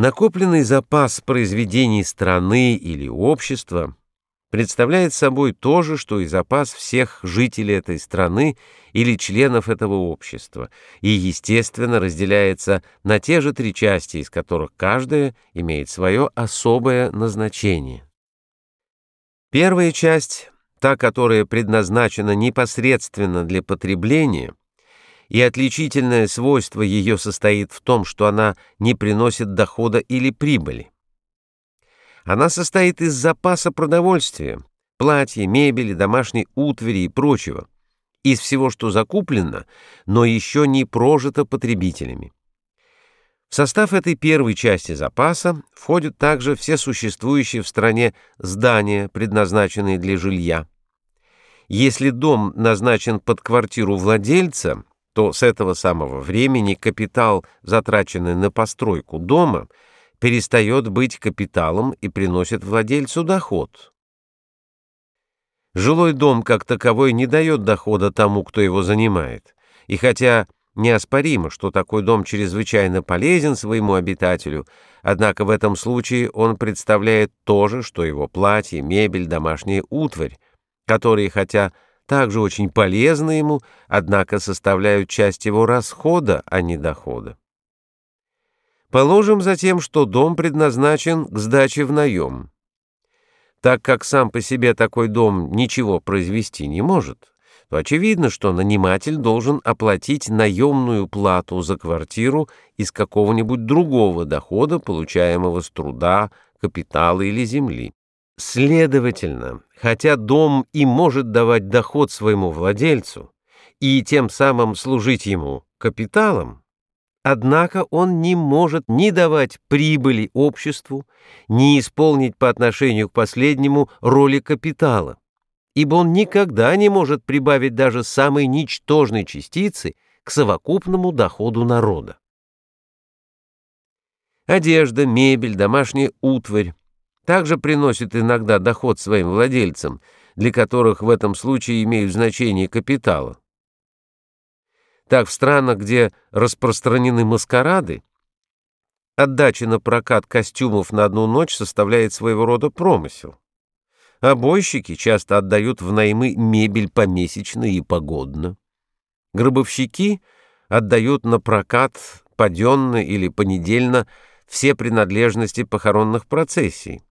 Накопленный запас произведений страны или общества представляет собой то же, что и запас всех жителей этой страны или членов этого общества, и, естественно, разделяется на те же три части, из которых каждая имеет свое особое назначение. Первая часть, та, которая предназначена непосредственно для потребления, и отличительное свойство ее состоит в том, что она не приносит дохода или прибыли. Она состоит из запаса продовольствия, платья, мебели, домашней утвари и прочего, из всего, что закуплено, но еще не прожито потребителями. В состав этой первой части запаса входят также все существующие в стране здания, предназначенные для жилья. Если дом назначен под квартиру владельца, то с этого самого времени капитал, затраченный на постройку дома, перестает быть капиталом и приносит владельцу доход. Жилой дом как таковой не дает дохода тому, кто его занимает. И хотя неоспоримо, что такой дом чрезвычайно полезен своему обитателю, однако в этом случае он представляет то же, что его платье, мебель, домашняя утварь, которые, хотя также очень полезны ему, однако составляют часть его расхода, а не дохода. Положим затем, что дом предназначен к сдаче в наем. Так как сам по себе такой дом ничего произвести не может, то очевидно, что наниматель должен оплатить наемную плату за квартиру из какого-нибудь другого дохода, получаемого с труда, капитала или земли. Следовательно, хотя дом и может давать доход своему владельцу и тем самым служить ему капиталом, Однако он не может ни давать прибыли обществу, ни исполнить по отношению к последнему роли капитала, ибо он никогда не может прибавить даже самой ничтожной частицы к совокупному доходу народа. Одежда, мебель, домашняя утварь также приносят иногда доход своим владельцам, для которых в этом случае имеют значение капитала. Так, в странах, где распространены маскарады, отдача на прокат костюмов на одну ночь составляет своего рода промысел. Обойщики часто отдают в наймы мебель помесячно и погодно. Гробовщики отдают на прокат паденно или понедельно все принадлежности похоронных процессий.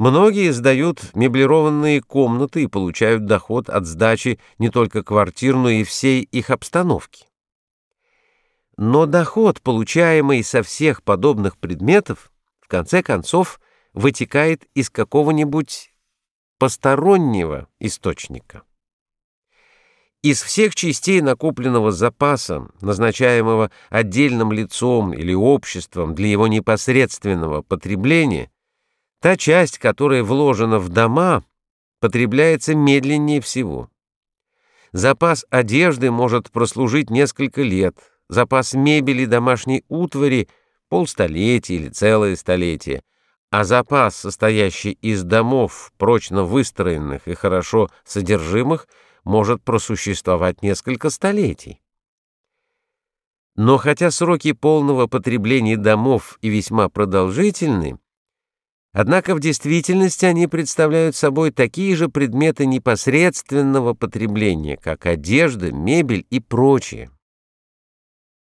Многие сдают меблированные комнаты и получают доход от сдачи не только квартир, но и всей их обстановки. Но доход, получаемый со всех подобных предметов, в конце концов вытекает из какого-нибудь постороннего источника. Из всех частей накопленного запаса, назначаемого отдельным лицом или обществом для его непосредственного потребления, Та часть, которая вложена в дома, потребляется медленнее всего. Запас одежды может прослужить несколько лет, запас мебели домашней утвари — полстолетия или целое столетие, а запас, состоящий из домов, прочно выстроенных и хорошо содержимых, может просуществовать несколько столетий. Но хотя сроки полного потребления домов и весьма продолжительны, Однако в действительности они представляют собой такие же предметы непосредственного потребления, как одежда, мебель и прочее.